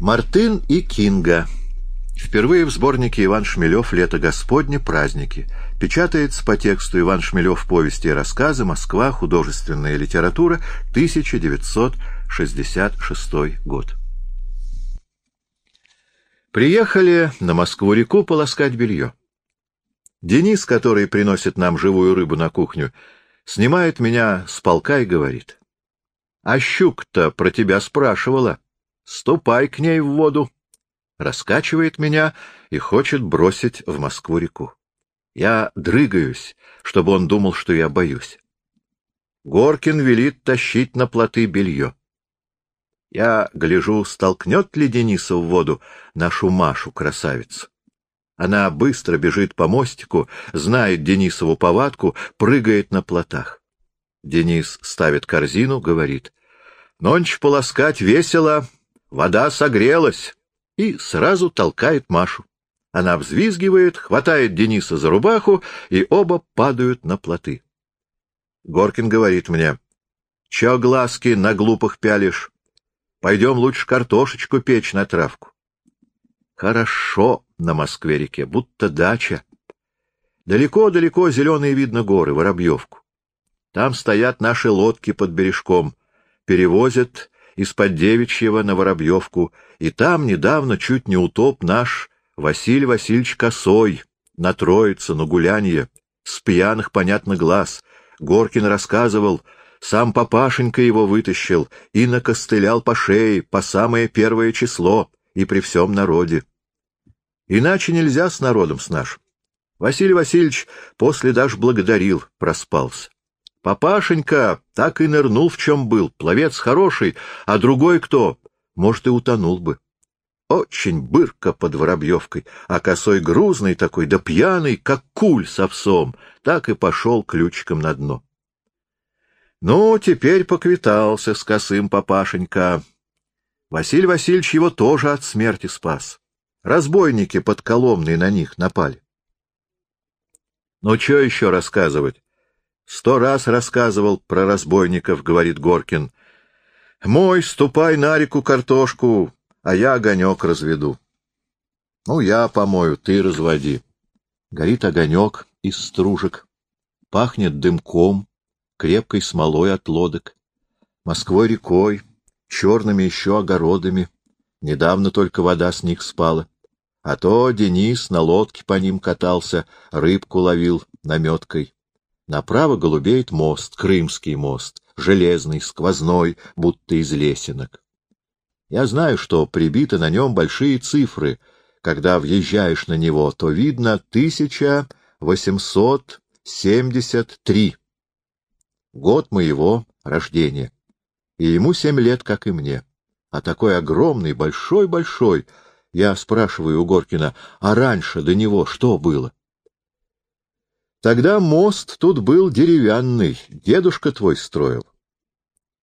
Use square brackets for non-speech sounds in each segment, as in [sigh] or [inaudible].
Мартын и Кинга. Впервые в сборнике Иван Шмелев «Лето Господне. Праздники». Печатается по тексту Иван Шмелев «Повести и рассказы. Москва. Художественная литература. 1966 год». Приехали на Москву-реку полоскать белье. Денис, который приносит нам живую рыбу на кухню, снимает меня с полка и говорит. — А щук-то про тебя спрашивала. Ступай к ней в воду. Раскачивает меня и хочет бросить в Москву-реку. Я дрыгаюсь, чтобы он думал, что я боюсь. Горкин велит тащить на плоты белье. Я гляжу, столкнет ли Дениса в воду нашу Машу, красавицу. Она быстро бежит по мостику, знает Денисову повадку, прыгает на плотах. Денис ставит корзину, говорит. — Ночь полоскать весело, вода согрелась, и сразу толкает Машу. Она взвизгивает, хватает Дениса за рубаху, и оба падают на плоты. Горкин говорит мне, — Чё глазки на глупых пялишь? Пойдем лучше картошечку печь на травку. Хорошо на Москве-реке, будто дача. Далеко-далеко зеленые видно горы, Воробьевку. Там стоят наши лодки под бережком, перевозят из-под Девичьего на Воробьевку, и там недавно чуть не утоп наш Василий Васильевич Косой на Троице, на гулянье, с пьяных, понятно, глаз. Горкин рассказывал, сам папашенька его вытащил и накостылял по шее по самое первое число и при всем народе. Иначе нельзя с народом с нашим. Василий Васильевич после даже благодарил, проспался. Папашенька так и нырнул, в чем был. Пловец хороший, а другой кто? Может, и утонул бы. Очень бырко под Воробьевкой, а косой грузный такой, да пьяный, как куль с овсом, так и пошел ключиком на дно. Ну, теперь поквитался с косым папашенька. Василий Васильевич его тоже от смерти спас. Разбойники под Коломной на них напали. Ну, что еще рассказывать? Сто раз рассказывал про разбойников, говорит Горкин. Мой, ступай на реку картошку, а я огонек разведу. Ну, я помою, ты разводи. Горит огонек из стружек, пахнет дымком, крепкой смолой от лодок, Москвой рекой, черными еще огородами. Недавно только вода с них спала. А то Денис на лодке по ним катался, рыбку ловил наметкой. Направо голубеет мост, Крымский мост, железный, сквозной, будто из лесенок. Я знаю, что прибиты на нем большие цифры. Когда въезжаешь на него, то видно тысяча восемьсот семьдесят три. Год моего рождения. И ему семь лет, как и мне. А такой огромный, большой-большой. Я спрашиваю у Горкина, а раньше до него что было? Тогда мост тут был деревянный, дедушка твой строил.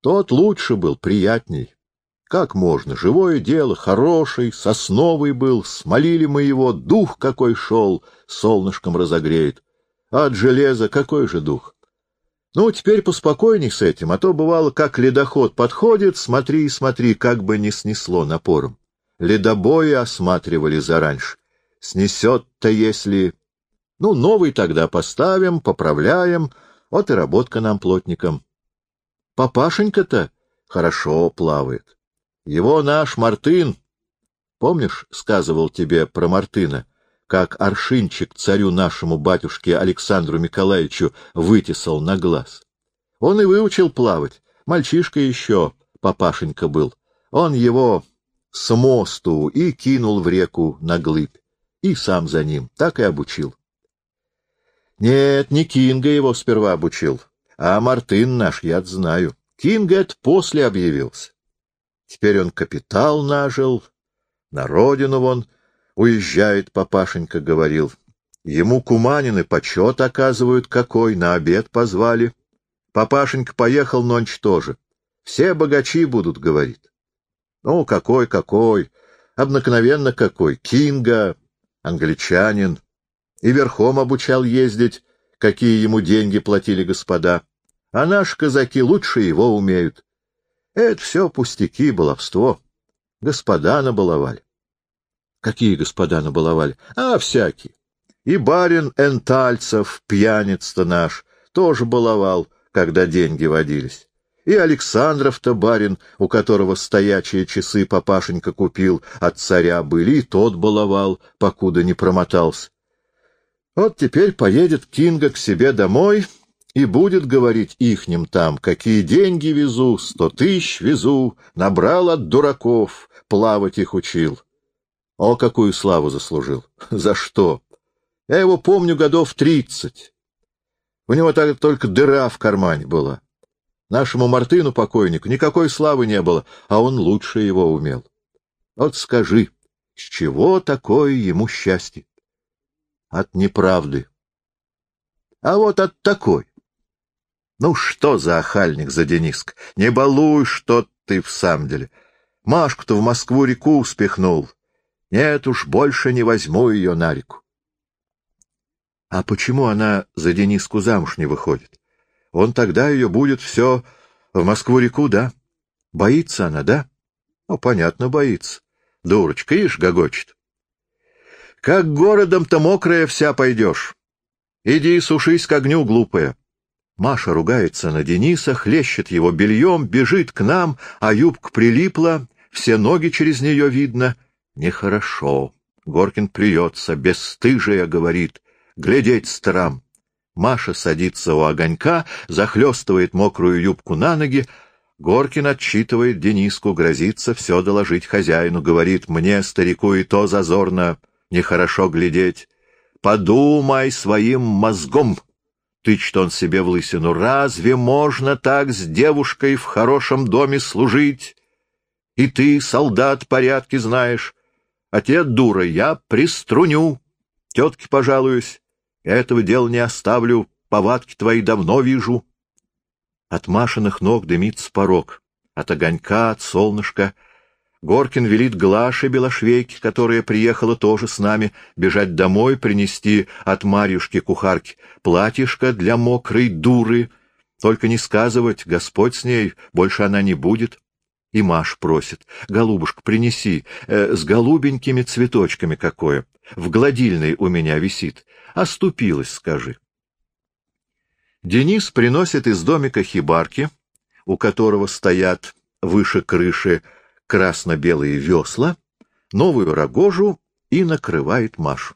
Тот лучше был, приятней. Как можно, живое дело, хороший, сосновый был, смолили мы его, дух какой шел, солнышком разогреет. А от железа какой же дух? Ну, теперь поспокойней с этим, а то бывало, как ледоход подходит, смотри и смотри, как бы не снесло напором. Ледобои осматривали зараньше. Снесет-то, если... Ну, новый тогда поставим, поправляем. Вот и работка нам, плотникам. Папашенька-то хорошо плавает. Его наш Мартын... Помнишь, сказывал тебе про Мартына, как аршинчик царю нашему батюшке Александру Николаевичу вытесал на глаз? Он и выучил плавать. Мальчишка еще, папашенька был. Он его с мосту и кинул в реку на глыбь, и сам за ним, так и обучил. Нет, не Кинга его сперва обучил, а Мартын наш, я знаю. Кинга это после объявился. Теперь он капитал нажил, на родину вон уезжает, папашенька говорил. Ему куманины почет оказывают какой, на обед позвали. Папашенька поехал ночь тоже. Все богачи будут, говорит. Ну, какой-какой, обыкновенно какой, Кинга, англичанин и верхом обучал ездить, какие ему деньги платили господа. А наши казаки лучше его умеют. Это все пустяки, баловство. Господа набаловали. Какие господа набаловали? А, всякие. И барин Энтальцев, пьяниц-то наш, тоже баловал, когда деньги водились. И Александров-то барин, у которого стоячие часы папашенька купил, от царя были, и тот баловал, покуда не промотался. Вот теперь поедет Кинга к себе домой и будет говорить ихним там, какие деньги везу, сто тысяч везу, набрал от дураков, плавать их учил. О, какую славу заслужил! [laughs] За что? Я его помню годов тридцать. У него так только дыра в кармане была. Нашему Мартыну покойнику никакой славы не было, а он лучше его умел. Вот скажи, с чего такое ему счастье? От неправды. А вот от такой. Ну что за охальник, за Дениск? Не балуй, что ты в самом деле. Машку-то в Москву-реку спихнул. Нет уж, больше не возьму ее на реку. А почему она за Дениску замуж не выходит? Он тогда ее будет все в Москву-реку, да? Боится она, да? Ну, понятно, боится. Дурочка, ишь, гогочет. Как городом-то мокрая вся пойдешь. Иди сушись к огню, глупая. Маша ругается на Дениса, хлещет его бельем, бежит к нам, а юбка прилипла, все ноги через нее видно. Нехорошо. Горкин плюется, бесстыжая, говорит, глядеть старам. Маша садится у огонька, захлестывает мокрую юбку на ноги. Горкин отчитывает Дениску, грозится все доложить хозяину, говорит, мне, старику, и то зазорно, нехорошо глядеть. Подумай своим мозгом, тычет он себе в лысину, разве можно так с девушкой в хорошем доме служить? И ты, солдат, порядки знаешь. А те, дура, я приструню, тетке пожалуюсь. Я этого дела не оставлю, повадки твои давно вижу. От Машиных ног дымится порог, от огонька, от солнышка. Горкин велит Глаше Белошвейке, которая приехала тоже с нами, бежать домой, принести от Марьюшки-кухарки платьишко для мокрой дуры. Только не сказывать, Господь с ней, больше она не будет. И Маш просит, голубушка, принеси, э, с голубенькими цветочками какое. В гладильной у меня висит. Оступилась, скажи. Денис приносит из домика хибарки, у которого стоят выше крыши красно-белые весла, новую рогожу и накрывает Машу.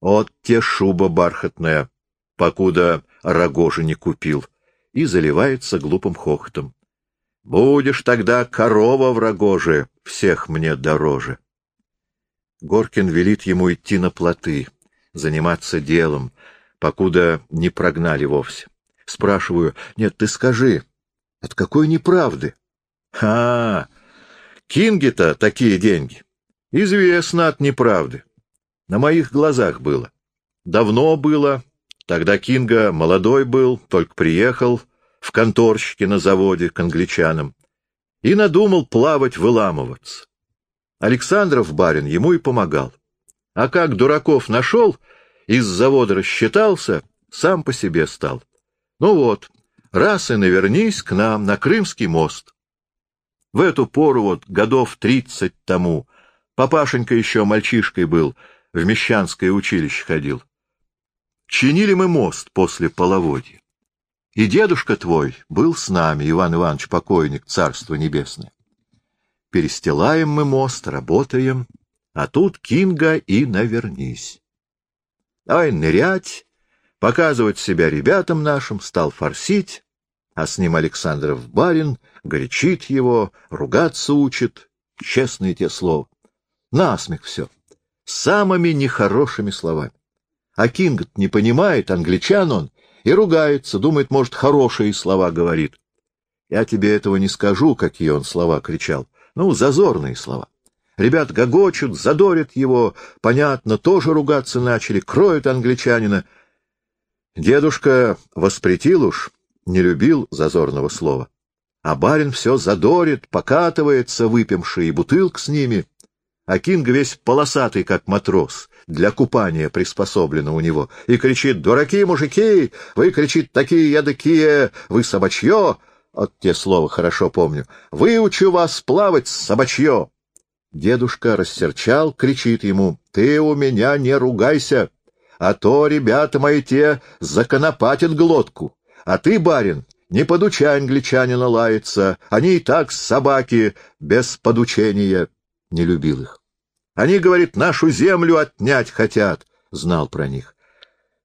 Вот те шуба бархатная, покуда рогожи не купил, и заливается глупым хохотом. Будешь тогда корова в рогоже, всех мне дороже. Горкин велит ему идти на плоты, заниматься делом, покуда не прогнали вовсе. Спрашиваю, нет, ты скажи, от какой неправды? А, Кинги-то такие деньги. Известно от неправды. На моих глазах было. Давно было. Тогда Кинга молодой был, только приехал в конторщике на заводе к англичанам и надумал плавать, выламываться. Александров барин ему и помогал. А как дураков нашел, из завода рассчитался, сам по себе стал. Ну вот, раз и навернись к нам на Крымский мост. В эту пору вот годов тридцать тому папашенька еще мальчишкой был, в Мещанское училище ходил. Чинили мы мост после половодья. И дедушка твой был с нами, Иван Иванович покойник, царство небесное. Перестилаем мы мост, работаем, а тут Кинга и навернись. Давай нырять, показывать себя ребятам нашим, стал форсить, а с ним Александров барин, горячит его, ругаться учит, честные те слова. Насмех все, самыми нехорошими словами. А Кинг не понимает, англичан он, и ругается, думает, может, хорошие слова говорит. Я тебе этого не скажу, какие он слова кричал. Ну, зазорные слова. Ребят гогочут, задорят его, понятно, тоже ругаться начали, кроют англичанина. Дедушка воспретил уж, не любил зазорного слова. А барин все задорит, покатывается, выпивший, и бутылк с ними. А Кинг весь полосатый, как матрос, для купания приспособлено у него, и кричит «Дураки, мужики! Вы, кричит, такие ядыкие! Вы собачье!» Вот те слова хорошо помню. «Выучу вас плавать, собачье!» Дедушка рассерчал, кричит ему, «Ты у меня не ругайся, а то ребята мои те законопатят глотку, а ты, барин, не подучай англичанина лаяться, они и так собаки без подучения». Не любил их. Они, говорит, нашу землю отнять хотят, знал про них.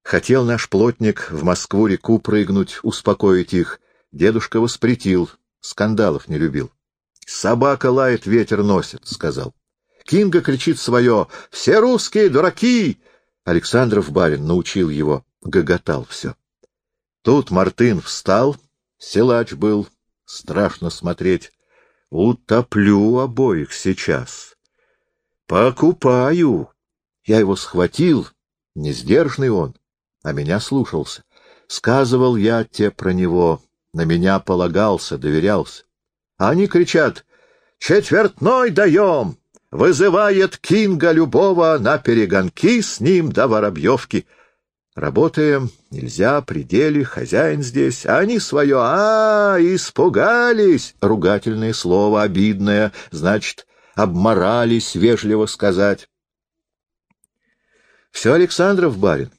Хотел наш плотник в Москву-реку прыгнуть, успокоить их. Дедушка воспретил, скандалов не любил. «Собака лает, ветер носит», — сказал. Кинга кричит свое «Все русские дураки!» Александров барин научил его, гоготал все. Тут Мартын встал, силач был, страшно смотреть. Утоплю обоих сейчас. Покупаю. Я его схватил, несдержный он, а меня слушался. Сказывал я те про него, на меня полагался, доверялся. Они кричат «Четвертной даем!» Вызывает Кинга любого на перегонки с ним до Воробьевки. Работаем, нельзя, пределе, хозяин здесь, а они свое, а, испугались, ругательное слово, обидное, значит, обморались, вежливо сказать. Все Александров барин.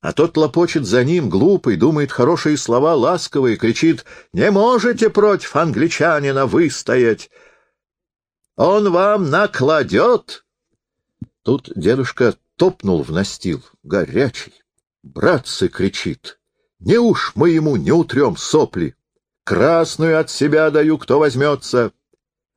А тот лопочет за ним, глупый, думает хорошие слова, ласковые, кричит «Не можете против англичанина выстоять! Он вам накладет!» Тут дедушка топнул в настил, горячий. «Братцы!» — кричит. «Не уж мы ему не утрем сопли! Красную от себя даю, кто возьмется!»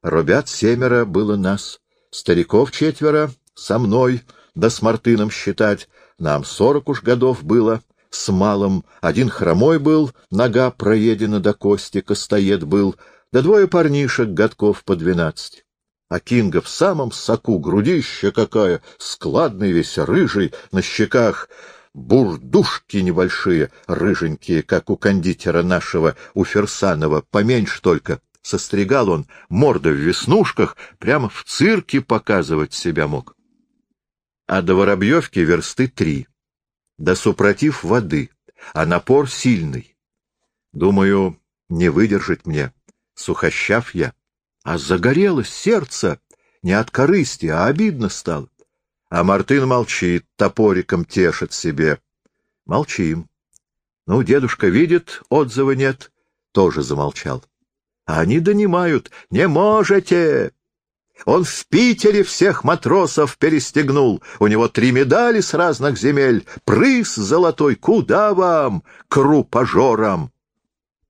Рубят семеро было нас, стариков четверо, со мной, да с Мартыном считать, нам сорок уж годов было, с малым, один хромой был, нога проедена до кости, костоед был, да двое парнишек годков по двенадцать. А Кинга в самом соку, грудища какая, складный весь, рыжий, на щеках бурдушки небольшие, рыженькие, как у кондитера нашего, у Ферсанова, поменьше только, Состригал он, морда в веснушках, прямо в цирке показывать себя мог. А до Воробьевки версты три. Да супротив воды, а напор сильный. Думаю, не выдержать мне, сухощав я. А загорелось сердце, не от корысти, а обидно стало. А Мартын молчит, топориком тешит себе. Молчим. Ну, дедушка видит, отзыва нет, тоже замолчал. А они донимают. «Не можете!» Он в Питере всех матросов перестегнул. У него три медали с разных земель. Прыз золотой. Куда вам, крупожорам?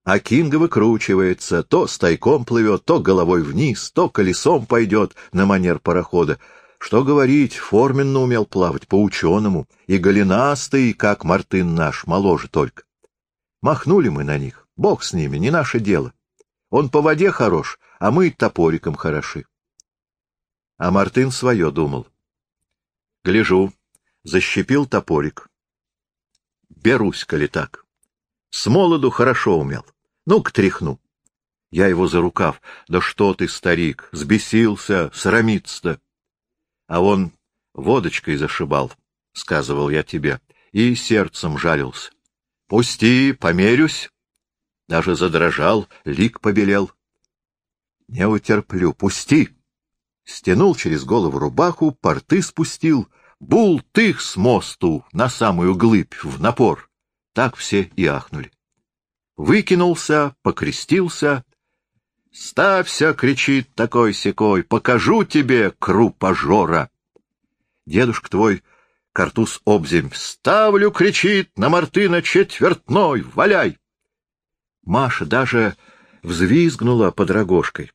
А Кинга выкручивается. То стайком плывет, то головой вниз, то колесом пойдет на манер парохода. Что говорить, форменно умел плавать, по-ученому. И голенастый, как Мартын наш, моложе только. Махнули мы на них. Бог с ними, не наше дело. Он по воде хорош, а мы топориком хороши. А Мартын свое думал. Гляжу, защипил топорик. Берусь, коли так. С молоду хорошо умел. Ну-ка тряхну. Я его за рукав. Да что ты, старик, сбесился, срамится-то. А он водочкой зашибал, — сказывал я тебе, и сердцем жалился. Пусти, померюсь. Даже задрожал, лик побелел. Не утерплю, пусти! Стянул через голову рубаху, порты спустил, бултых с мосту на самую глыбь, в напор. Так все и ахнули. Выкинулся, покрестился. «Ставься!» — кричит такой-сякой. «Покажу тебе, крупожора!» Дедушка твой, картуз обземь, «Ставлю!» — кричит на Мартына четвертной. «Валяй!» Маша даже взвизгнула под рогожкой.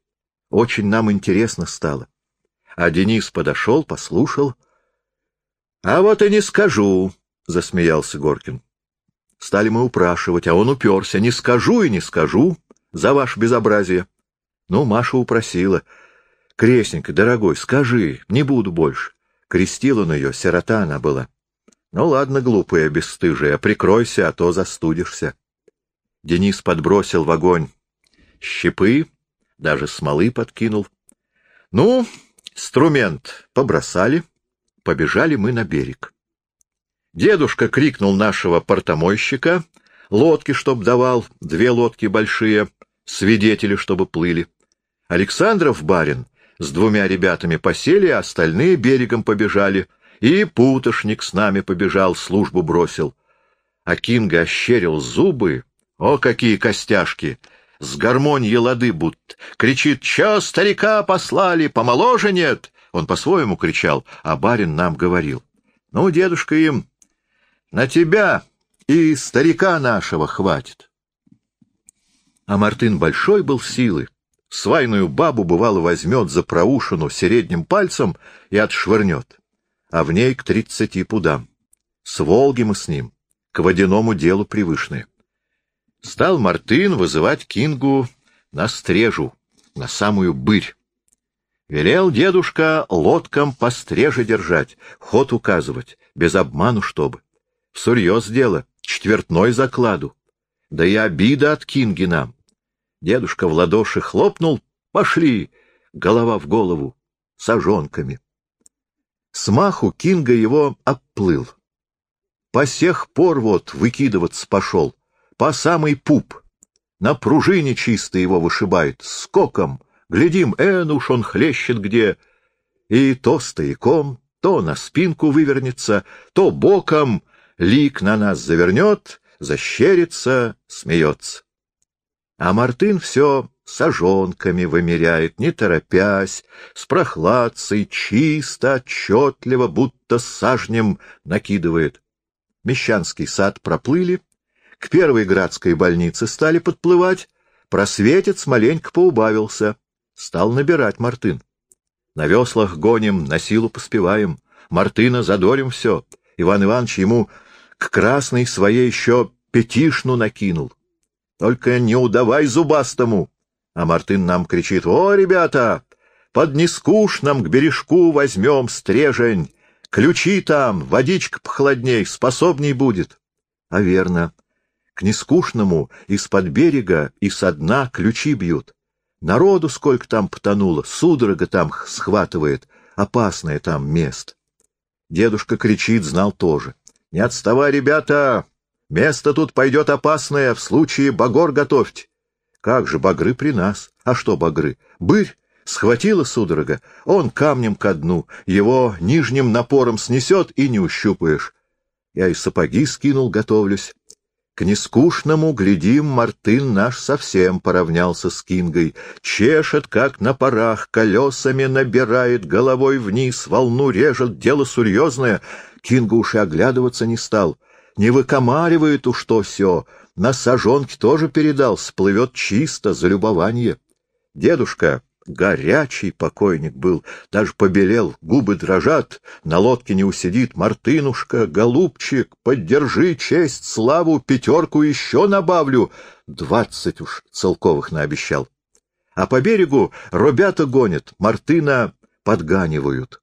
Очень нам интересно стало. А Денис подошел, послушал. — А вот и не скажу, — засмеялся Горкин. Стали мы упрашивать, а он уперся. Не скажу и не скажу за ваше безобразие. Ну, Маша упросила. — Крестненько, дорогой, скажи, не буду больше. Крестил он ее, сирота она была. Ну, ладно, глупая, бесстыжая, прикройся, а то застудишься. Денис подбросил в огонь щепы, даже смолы подкинул. Ну, инструмент побросали, побежали мы на берег. Дедушка крикнул нашего портомойщика, лодки, чтоб давал, две лодки большие, свидетели, чтобы плыли. Александров барин с двумя ребятами посели, а остальные берегом побежали. И путошник с нами побежал, службу бросил. А Кинга ощерил зубы. О, какие костяшки! С гармоньи лады будто. Кричит, чё старика послали, помоложе нет? Он по-своему кричал, а барин нам говорил. Ну, дедушка им, на тебя и старика нашего хватит. А Мартын большой был силы. Свайную бабу, бывало, возьмет за проушину средним пальцем и отшвырнет, а в ней к тридцати пудам. С Волги мы с ним, к водяному делу привычные. Стал Мартын вызывать Кингу на стрежу, на самую быль. Велел дедушка лодкам постреже держать, ход указывать, без обману чтобы. Всерьез дело, четвертной закладу. Да и обида от Кинги нам. Дедушка в ладоши хлопнул, пошли, голова в голову, сажонками. Смаху Кинга его обплыл. По сех пор вот выкидываться пошел, по самый пуп. На пружине чисто его вышибает, скоком. Глядим, эн уж он хлещет где. И то стояком, то на спинку вывернется, то боком лик на нас завернет, защерится, смеется. А Мартын все сажонками вымеряет, не торопясь, с прохладцей, чисто, отчетливо, будто сажнем накидывает. Мещанский сад проплыли, к первой градской больнице стали подплывать, просветец маленько поубавился, стал набирать Мартын. На веслах гоним, на силу поспеваем, Мартына задорим все. Иван Иванович ему к красной своей еще пятишну накинул. Только не удавай зубастому. А Мартын нам кричит, о, ребята, под нескучным к бережку возьмем стрежень, ключи там, водичка похладней, способней будет. А верно, к нескучному из-под берега и со дна ключи бьют. Народу сколько там потонуло, судорога там схватывает, опасное там место. Дедушка кричит, знал тоже. Не отставай, ребята, Место тут пойдет опасное, в случае багор готовьте. Как же багры при нас? А что багры? Бырь схватила судорога, он камнем ко дну, его нижним напором снесет и не ущупаешь. Я и сапоги скинул, готовлюсь. К нескучному, глядим, Мартын наш совсем поравнялся с Кингой. Чешет, как на парах, колесами набирает, головой вниз, волну режет, дело серьезное. Кинга уж и оглядываться не стал — не выкомаривает уж то все, на сажонке тоже передал, сплывет чисто, за любование. Дедушка горячий покойник был, даже побелел, губы дрожат, на лодке не усидит. Мартынушка, голубчик, поддержи честь, славу, пятерку еще набавлю. Двадцать уж целковых наобещал. А по берегу ребята гонят, Мартына подганивают.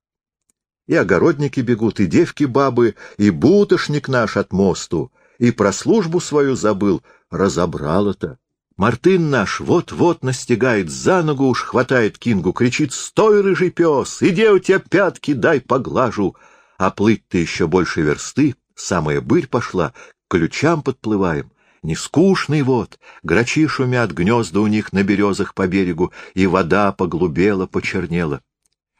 И огородники бегут, и девки-бабы, и бутошник наш от мосту, и про службу свою забыл, разобрал это. Мартын наш вот-вот настигает, за ногу уж хватает Кингу, кричит «Стой, рыжий пес! Иди у тебя пятки, дай поглажу!» А плыть-то еще больше версты, самая быль пошла, к ключам подплываем. Не скучный вот, грачи шумят, гнезда у них на березах по берегу, и вода поглубела, почернела.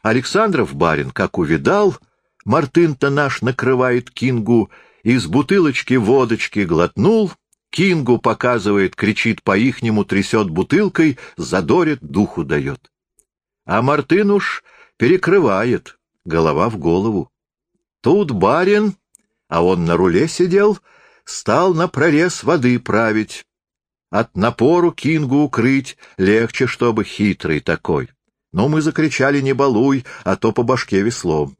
Александров барин, как увидал, Мартын-то наш накрывает Кингу, из бутылочки водочки глотнул, Кингу показывает, кричит по-ихнему, трясет бутылкой, задорит, духу дает. А Мартын уж перекрывает, голова в голову. Тут барин, а он на руле сидел, стал на прорез воды править. От напору Кингу укрыть легче, чтобы хитрый такой. Но мы закричали «Не балуй!», а то по башке веслом.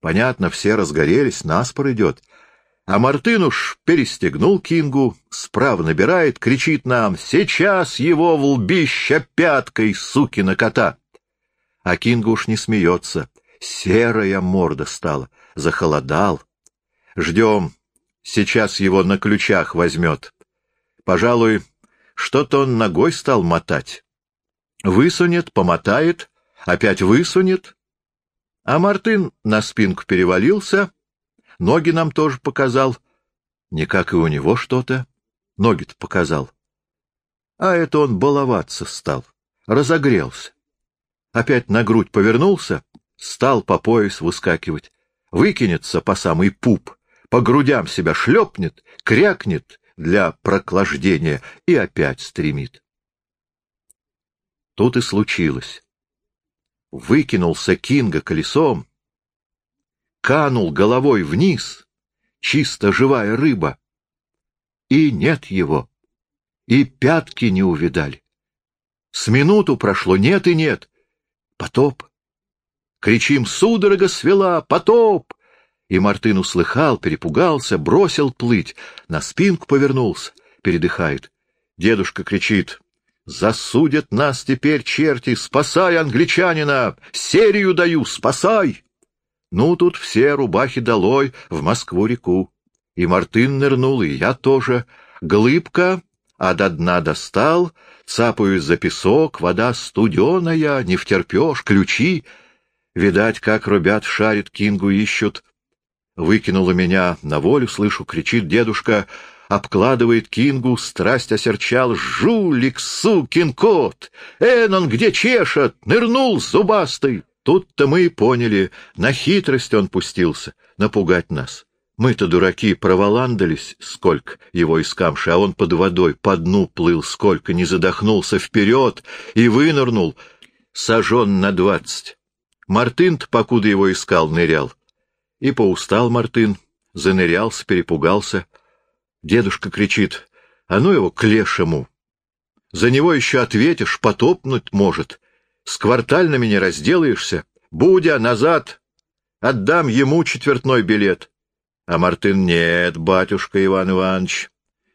Понятно, все разгорелись, наспор идет. А Мартын уж перестегнул Кингу, справа набирает, кричит нам «Сейчас его в лбище пяткой, сукина кота!» А Кинга уж не смеется, серая морда стала, захолодал. Ждем, сейчас его на ключах возьмет. Пожалуй, что-то он ногой стал мотать. Высунет, помотает, опять высунет. А Мартын на спинку перевалился, ноги нам тоже показал. Никак и у него что-то. Ноги-то показал. А это он баловаться стал, разогрелся. опять на грудь повернулся, стал по пояс выскакивать, выкинется по самый пуп, по грудям себя шлепнет, крякнет для проклаждения и опять стремит. Тут и случилось. Выкинулся Кинга колесом, канул головой вниз, чисто живая рыба, и нет его, и пятки не увидали. С минуту прошло, нет и нет. Потоп. Кричим, судорога свела, потоп! И Мартын услыхал, перепугался, бросил плыть, на спинку повернулся, передыхает. Дедушка кричит, засудят нас теперь черти, спасай англичанина, серию даю, спасай! Ну, тут все рубахи долой в Москву-реку. И Мартын нырнул, и я тоже. Глыбка, а до дна достал, цапаюсь за песок, вода студеная, не втерпешь, ключи. Видать, как ребят шарит, Кингу ищут. Выкинула меня на волю, слышу, кричит дедушка, обкладывает Кингу, страсть осерчал, жулик, сукин кот! Эн где чешет, нырнул зубастый! Тут-то мы и поняли, на хитрость он пустился, напугать нас. Мы-то, дураки, проволандались сколько его искамши, а он под водой по дну плыл сколько, не задохнулся вперед и вынырнул, сожжен на двадцать. Мартын-то, покуда его искал, нырял. И поустал Мартын, занырялся, перепугался. Дедушка кричит, а ну его к лешему. За него еще ответишь, потопнуть может. С квартальными не разделаешься. Будя, назад! Отдам ему четвертной билет. А Мартын, нет, батюшка Иван Иванович,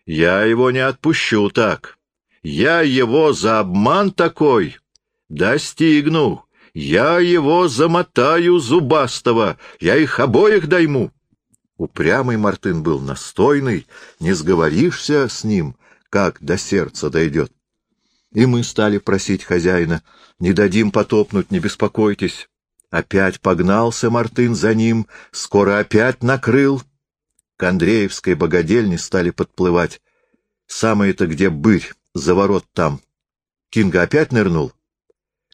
я его не отпущу так. Я его за обман такой достигну. Я его замотаю зубастого, я их обоих дайму. Упрямый Мартын был настойный, не сговоришься с ним, как до сердца дойдет. И мы стали просить хозяина, не дадим потопнуть, не беспокойтесь. Опять погнался Мартын за ним, скоро опять накрыл. К Андреевской богадельне стали подплывать. Самое-то где бырь, за ворот там. Кинга опять нырнул.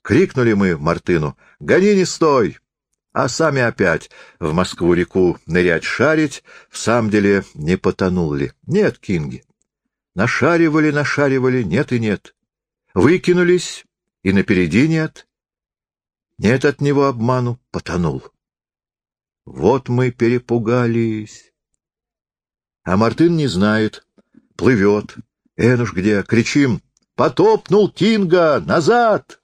Крикнули мы Мартыну «Гони, не стой!» А сами опять в Москву-реку нырять шарить, в самом деле не потонул ли? Нет, Кинги. Нашаривали, нашаривали, нет и нет. Выкинулись, и напереди нет. Нет от него обману, потонул. Вот мы перепугались. А Мартын не знает, плывет. Энуш где? Кричим. Потопнул Кинга! Назад!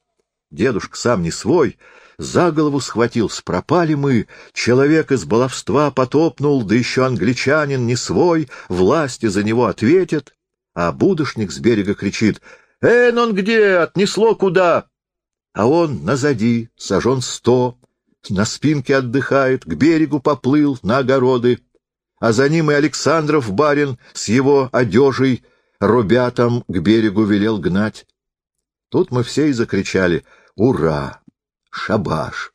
Дедушка сам не свой, за голову схватился. Пропали мы. Человек из баловства потопнул, да еще англичанин не свой, власти за него ответят. А будошник с берега кричит — «Эн он где? Отнесло куда?» А он назади, сажен сто, на спинке отдыхает, к берегу поплыл, на огороды. А за ним и Александров барин с его одежей рубятам к берегу велел гнать. Тут мы все и закричали «Ура! Шабаш!»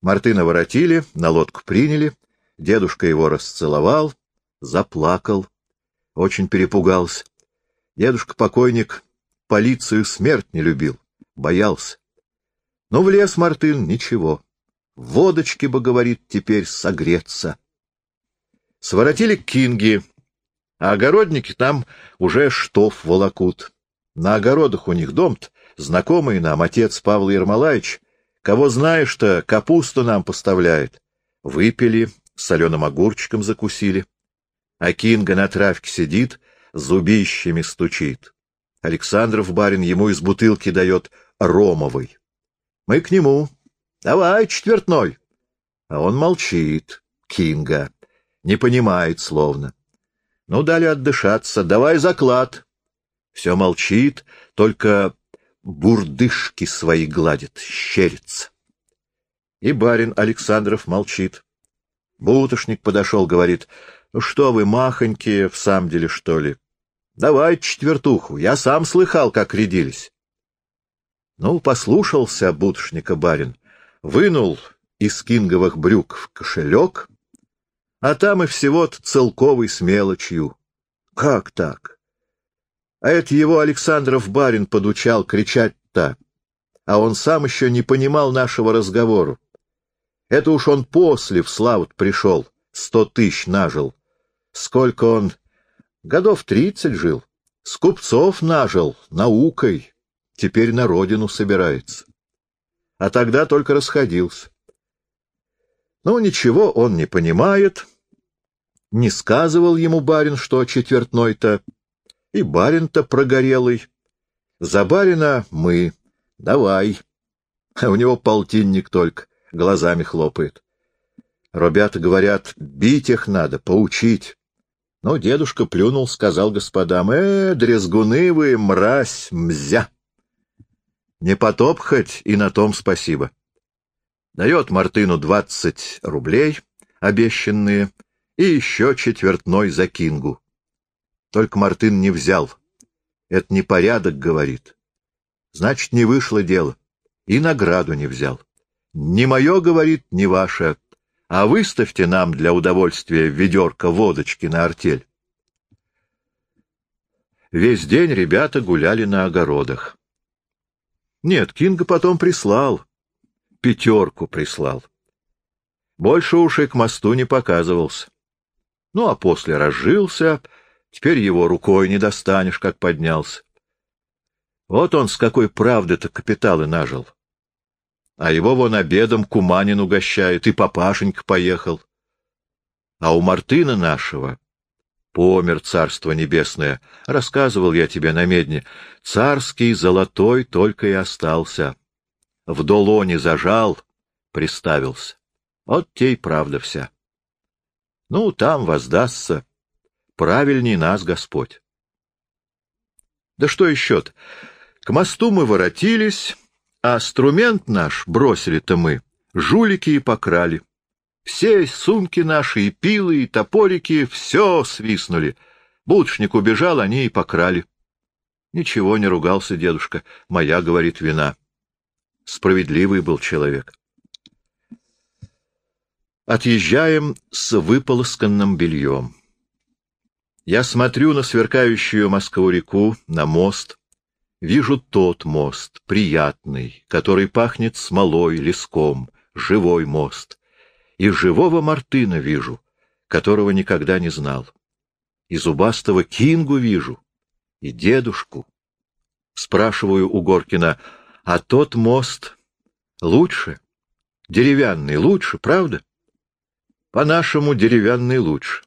Мартына воротили, на лодку приняли, дедушка его расцеловал, заплакал, очень перепугался. Дедушка-покойник полицию смерть не любил, боялся. Но в лес Мартын ничего. Водочки бы, говорит, теперь согреться. Своротили Кинги, а огородники там уже штоф волокут. На огородах у них дом знакомый нам отец Павла Ермолаевич, кого знаешь-то, капусту нам поставляет. Выпили, соленым огурчиком закусили. А Кинга на травке сидит, зубищами стучит. Александров барин ему из бутылки дает ромовый. Мы к нему. Давай, четвертной. А он молчит, Кинга. Не понимает словно. Ну, дали отдышаться. Давай заклад. Все молчит, только бурдышки свои гладит, щерится. И барин Александров молчит. Бутошник подошел, говорит, что вы, махонькие, в самом деле, что ли? Давай четвертуху, я сам слыхал, как рядились. Ну, послушался бутышника барин, вынул из кинговых брюк в кошелек, а там и всего-то целковый с мелочью. Как так? А это его Александров барин подучал кричать-то. а он сам еще не понимал нашего разговора. Это уж он после в славу пришел, сто тысяч нажил. Сколько он? Годов тридцать жил. С купцов нажил, наукой. Теперь на родину собирается. А тогда только расходился. Ну, ничего он не понимает. Не сказывал ему барин, что четвертной-то. И барин-то прогорелый. За барина мы. Давай. А у него полтинник только, глазами хлопает. Ребята говорят, бить их надо, поучить. Но дедушка плюнул, сказал господам, «Э, дрезгуны вы, мразь, мзя!» Не потоп хоть, и на том спасибо. Дает Мартыну двадцать рублей, обещанные, и еще четвертной за кингу. Только Мартын не взял. Это непорядок, говорит. Значит, не вышло дело. И награду не взял. Не мое, говорит, не ваше, а выставьте нам для удовольствия ведерко водочки на артель. Весь день ребята гуляли на огородах. Нет, Кинга потом прислал. Пятерку прислал. Больше уж и к мосту не показывался. Ну, а после разжился, теперь его рукой не достанешь, как поднялся. Вот он с какой правды-то капиталы нажил. А его вон обедом Куманин угощает, и папашенька поехал. А у Мартына нашего помер царство небесное, рассказывал я тебе на медне, царский золотой только и остался. В долоне зажал, приставился. Вот те и правда вся. Ну, там воздастся. Правильней нас Господь. Да что еще-то? К мосту мы воротились, а инструмент наш бросили-то мы, жулики и покрали. Все сумки наши, и пилы, и топорики, все свистнули. Булочник убежал, они и покрали. Ничего не ругался дедушка, моя, говорит, вина. Справедливый был человек. Отъезжаем с выполосканным бельем. Я смотрю на сверкающую Москву-реку, на мост. Вижу тот мост, приятный, который пахнет смолой, леском, живой мост. И живого Мартына вижу, которого никогда не знал. И зубастого Кингу вижу, и дедушку. Спрашиваю у Горкина, а тот мост лучше? Деревянный лучше, правда? По-нашему, деревянный лучше.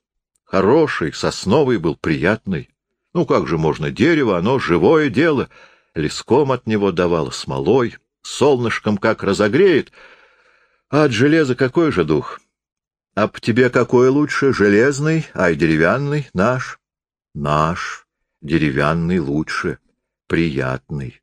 Хороший, сосновый был, приятный. Ну, как же можно, дерево, оно живое дело. Леском от него давало, смолой, солнышком как разогреет — а от железа какой же дух? А по тебе какой лучше, железный, ай деревянный, наш? Наш, деревянный лучше, приятный.